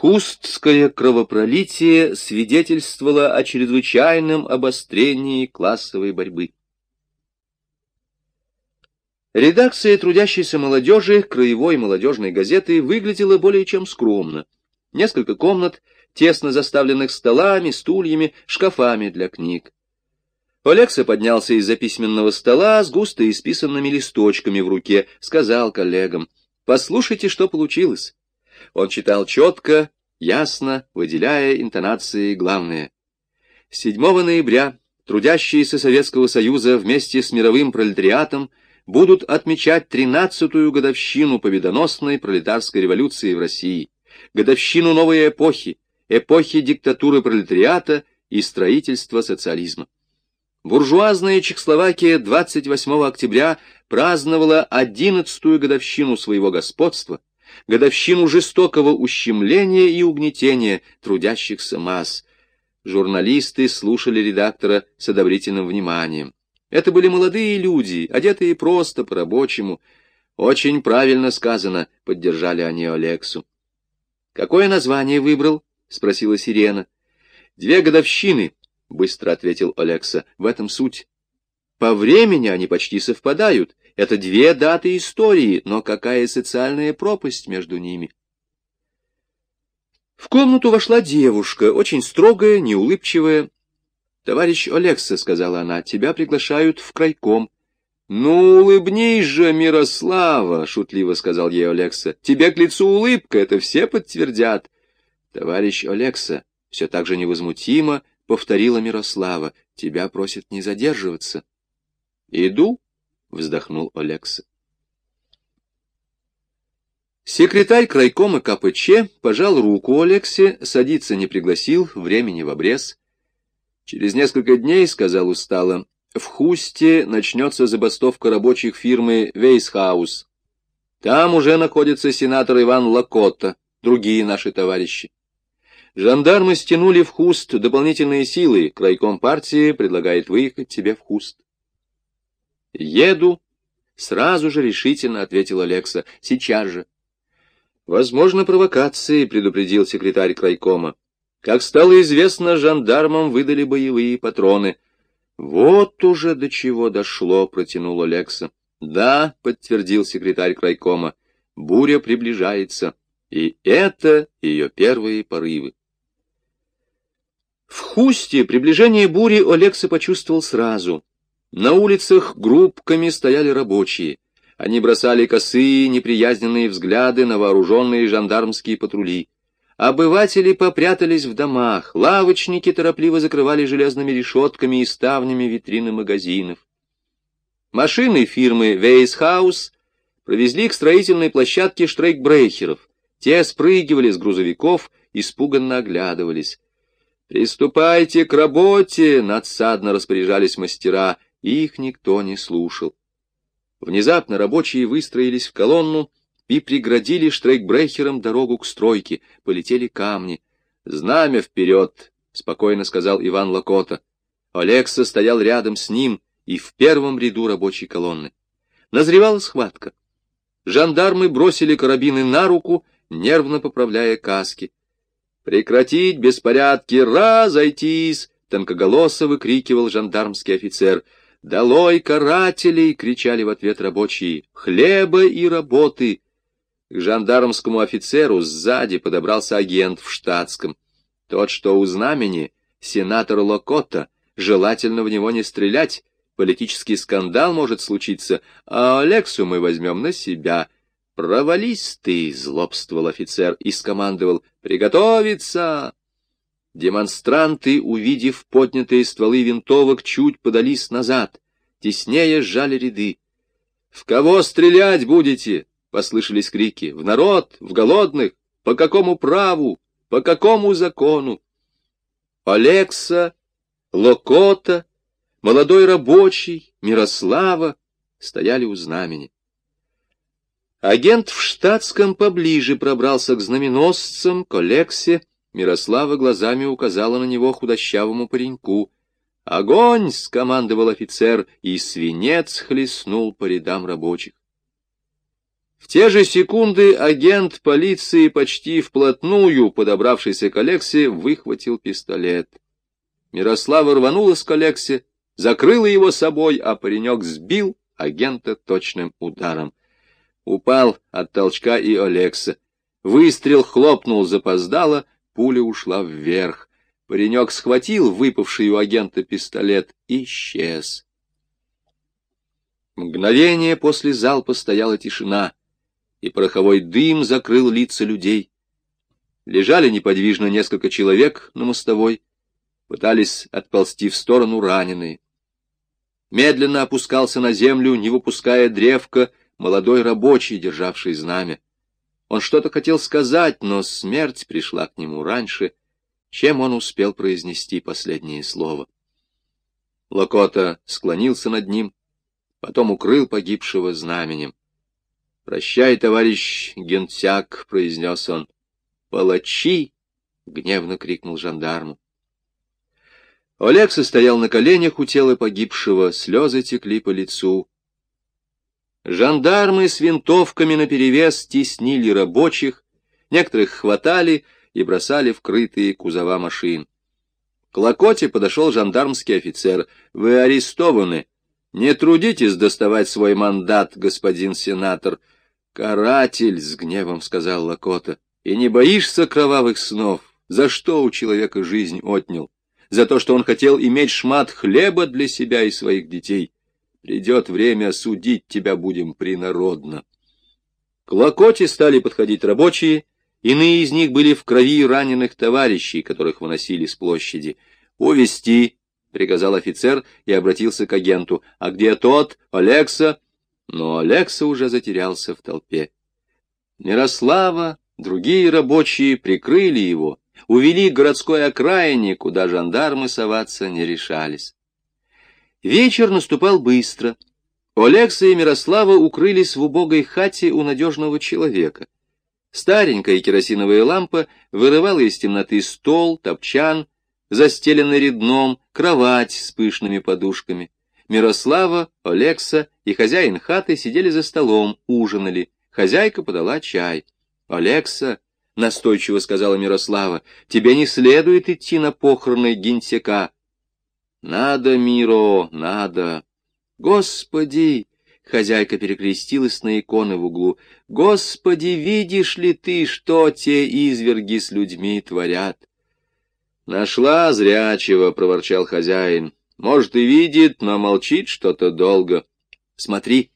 Хустское кровопролитие свидетельствовало о чрезвычайном обострении классовой борьбы. Редакция трудящейся молодежи краевой молодежной газеты выглядела более чем скромно. Несколько комнат, тесно заставленных столами, стульями, шкафами для книг. Олекса поднялся из-за письменного стола с густо исписанными листочками в руке, сказал коллегам, «Послушайте, что получилось». Он читал четко, ясно, выделяя интонации главные. 7 ноября трудящиеся Советского Союза вместе с мировым пролетариатом будут отмечать 13-ю годовщину победоносной пролетарской революции в России, годовщину новой эпохи, эпохи диктатуры пролетариата и строительства социализма. Буржуазная Чехословакия 28 октября праздновала 11-ю годовщину своего господства, годовщину жестокого ущемления и угнетения трудящихся масс. Журналисты слушали редактора с одобрительным вниманием. Это были молодые люди, одетые просто по-рабочему. Очень правильно сказано, поддержали они Олексу. «Какое название выбрал?» — спросила Сирена. «Две годовщины», — быстро ответил Олекса. «В этом суть. По времени они почти совпадают. Это две даты истории, но какая социальная пропасть между ними?» В комнату вошла девушка, очень строгая, неулыбчивая, «Товарищ Олекса», — сказала она, — «тебя приглашают в крайком». «Ну, улыбнись же, Мирослава!» — шутливо сказал ей Олекса. «Тебе к лицу улыбка, это все подтвердят». «Товарищ Олекса», — все так же невозмутимо повторила Мирослава, — «тебя просят не задерживаться». «Иду», — вздохнул Олекса. Секретарь крайкома КПЧ пожал руку Олексе, садиться не пригласил, времени в обрез. Через несколько дней, — сказал устало, — в Хусте начнется забастовка рабочих фирмы «Вейсхаус». Там уже находится сенатор Иван Лакота, другие наши товарищи. Жандармы стянули в Хуст дополнительные силы, крайком партии предлагает выехать тебе в Хуст. «Еду», — сразу же решительно ответил Алекса, — «сейчас же». «Возможно, провокации», — предупредил секретарь крайкома. Как стало известно, жандармам выдали боевые патроны. Вот уже до чего дошло, протянул Олекса. Да, подтвердил секретарь крайкома, буря приближается, и это ее первые порывы. В Хусте приближение бури Олекса почувствовал сразу. На улицах группками стояли рабочие. Они бросали косые, неприязненные взгляды на вооруженные жандармские патрули. Обыватели попрятались в домах, лавочники торопливо закрывали железными решетками и ставнями витрины магазинов. Машины фирмы «Вейсхаус» провезли к строительной площадке штрейкбрейхеров. Те спрыгивали с грузовиков, испуганно оглядывались. «Приступайте к работе!» — надсадно распоряжались мастера, их никто не слушал. Внезапно рабочие выстроились в колонну, и преградили штрейкбрехером дорогу к стройке, полетели камни. «Знамя вперед!» — спокойно сказал Иван Лакота. Олекса стоял рядом с ним и в первом ряду рабочей колонны. Назревала схватка. Жандармы бросили карабины на руку, нервно поправляя каски. «Прекратить беспорядки! Разойтись!» — тонкоголосо выкрикивал жандармский офицер. «Долой карателей!» — кричали в ответ рабочие. «Хлеба и работы!» К жандармскому офицеру сзади подобрался агент в штатском. Тот, что у знамени, сенатор Локотта, желательно в него не стрелять, политический скандал может случиться, а Алексу мы возьмем на себя. «Провались ты!» — злобствовал офицер и скомандовал. «Приготовиться!» Демонстранты, увидев поднятые стволы винтовок, чуть подались назад, теснее сжали ряды. «В кого стрелять будете?» — послышались крики. «В народ! В голодных! По какому праву? По какому закону?» Алекса, Локота, молодой рабочий, Мирослава стояли у знамени. Агент в штатском поближе пробрался к знаменосцам, к Олексе. Мирослава глазами указала на него худощавому пареньку. «Огонь!» — скомандовал офицер, и свинец хлестнул по рядам рабочих. В те же секунды агент полиции почти вплотную, подобравшийся к Алексе, выхватил пистолет. Мирослава рванула с Алексе, закрыла его собой, а паренек сбил агента точным ударом. Упал от толчка и Алекса. Выстрел хлопнул запоздало, пуля ушла вверх. Паренек схватил выпавший у агента пистолет и исчез. Мгновение после залпа стояла тишина, и пороховой дым закрыл лица людей. Лежали неподвижно несколько человек на мостовой, пытались отползти в сторону раненые. Медленно опускался на землю, не выпуская древка, молодой рабочий, державший знамя. Он что-то хотел сказать, но смерть пришла к нему раньше, чем он успел произнести последнее слово. Локота склонился над ним, потом укрыл погибшего знаменем. «Прощай, товарищ генсяк», — произнес он. «Палачи!» — гневно крикнул жандарму. Олег состоял на коленях у тела погибшего, слезы текли по лицу. Жандармы с винтовками наперевес теснили рабочих, некоторых хватали и бросали в крытые кузова машин. К Локоте подошел жандармский офицер. «Вы арестованы», не трудитесь доставать свой мандат, господин сенатор. Каратель, — с гневом сказал Лакота, — и не боишься кровавых снов? За что у человека жизнь отнял? За то, что он хотел иметь шмат хлеба для себя и своих детей. Придет время, судить тебя будем принародно. К Лакоте стали подходить рабочие, иные из них были в крови раненых товарищей, которых выносили с площади. Увести — приказал офицер и обратился к агенту. «А где тот? Алекса?» Но Алекса уже затерялся в толпе. Мирослава, другие рабочие прикрыли его, увели к городской окраине, куда жандармы соваться не решались. Вечер наступал быстро. Олекса и Мирослава укрылись в убогой хате у надежного человека. Старенькая керосиновая лампа вырывала из темноты стол, топчан, застеленный редном, кровать с пышными подушками. Мирослава, Олекса и хозяин хаты сидели за столом, ужинали. Хозяйка подала чай. «Олекса», — настойчиво сказала Мирослава, — «тебе не следует идти на похороны генсека». «Надо, Миро, надо». «Господи!» — хозяйка перекрестилась на иконы в углу. «Господи, видишь ли ты, что те изверги с людьми творят? «Нашла зрячего», — проворчал хозяин. «Может, и видит, но молчит что-то долго». «Смотри».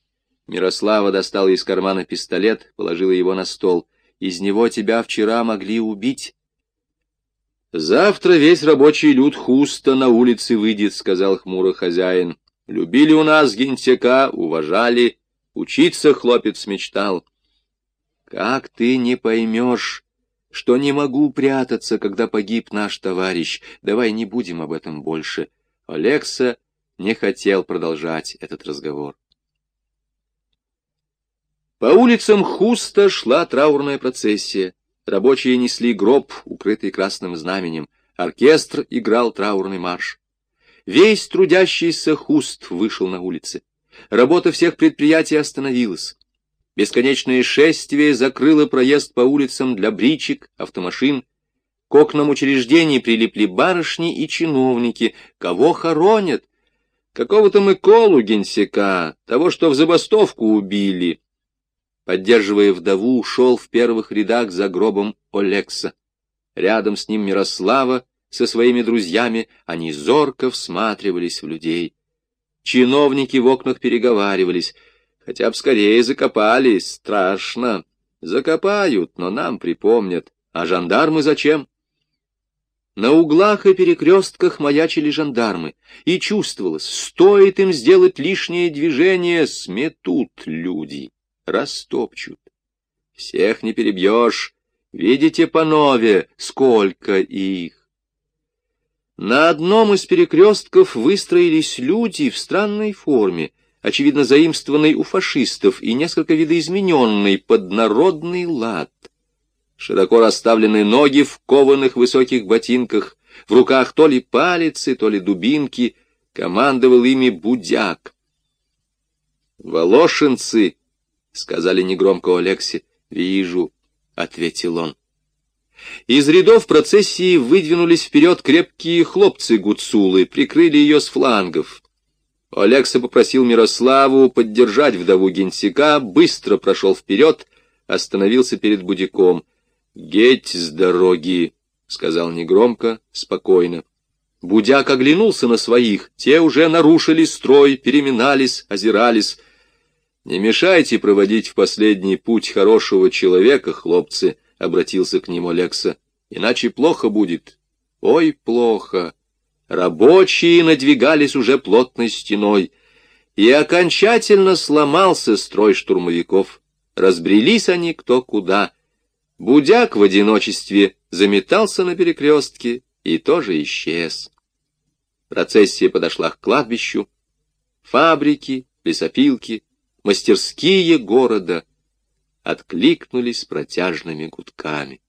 Мирослава достала из кармана пистолет, положила его на стол. «Из него тебя вчера могли убить». «Завтра весь рабочий люд хуста на улице выйдет», — сказал хмуро хозяин. «Любили у нас гентяка, уважали. Учиться хлопец мечтал». «Как ты не поймешь?» что не могу прятаться, когда погиб наш товарищ. Давай не будем об этом больше. Олекса не хотел продолжать этот разговор. По улицам Хуста шла траурная процессия. Рабочие несли гроб, укрытый красным знаменем. Оркестр играл траурный марш. Весь трудящийся Хуст вышел на улицы. Работа всех предприятий остановилась. Бесконечное шествие закрыло проезд по улицам для бричек, автомашин. К окнам учреждений прилипли барышни и чиновники. Кого хоронят? Какого-то Миколу генсека, того, что в забастовку убили. Поддерживая вдову, шел в первых рядах за гробом Олекса. Рядом с ним Мирослава со своими друзьями, они зорко всматривались в людей. Чиновники в окнах переговаривались — Хотя б скорее закопали, страшно. Закопают, но нам припомнят. А жандармы зачем? На углах и перекрестках маячили жандармы, и чувствовалось, стоит им сделать лишнее движение, сметут люди, растопчут. Всех не перебьешь, видите по нове, сколько их. На одном из перекрестков выстроились люди в странной форме, очевидно заимствованный у фашистов и несколько видоизмененный под народный лад. Широко расставлены ноги в кованых высоких ботинках, в руках то ли палицы, то ли дубинки, командовал ими будяк. Волошинцы сказали негромко Алексе. «Вижу», — ответил он. Из рядов процессии выдвинулись вперед крепкие хлопцы-гуцулы, прикрыли ее с флангов. Олекса попросил Мирославу поддержать вдову генсека, быстро прошел вперед, остановился перед Будяком. «Геть с дороги!» — сказал негромко, спокойно. Будяк оглянулся на своих, те уже нарушили строй, переминались, озирались. «Не мешайте проводить в последний путь хорошего человека, хлопцы», — обратился к ним Олекса, — «иначе плохо будет. Ой, плохо». Рабочие надвигались уже плотной стеной, и окончательно сломался строй штурмовиков. Разбрелись они кто куда. Будяк в одиночестве заметался на перекрестке и тоже исчез. Процессия подошла к кладбищу. Фабрики, лесопилки, мастерские города откликнулись протяжными гудками.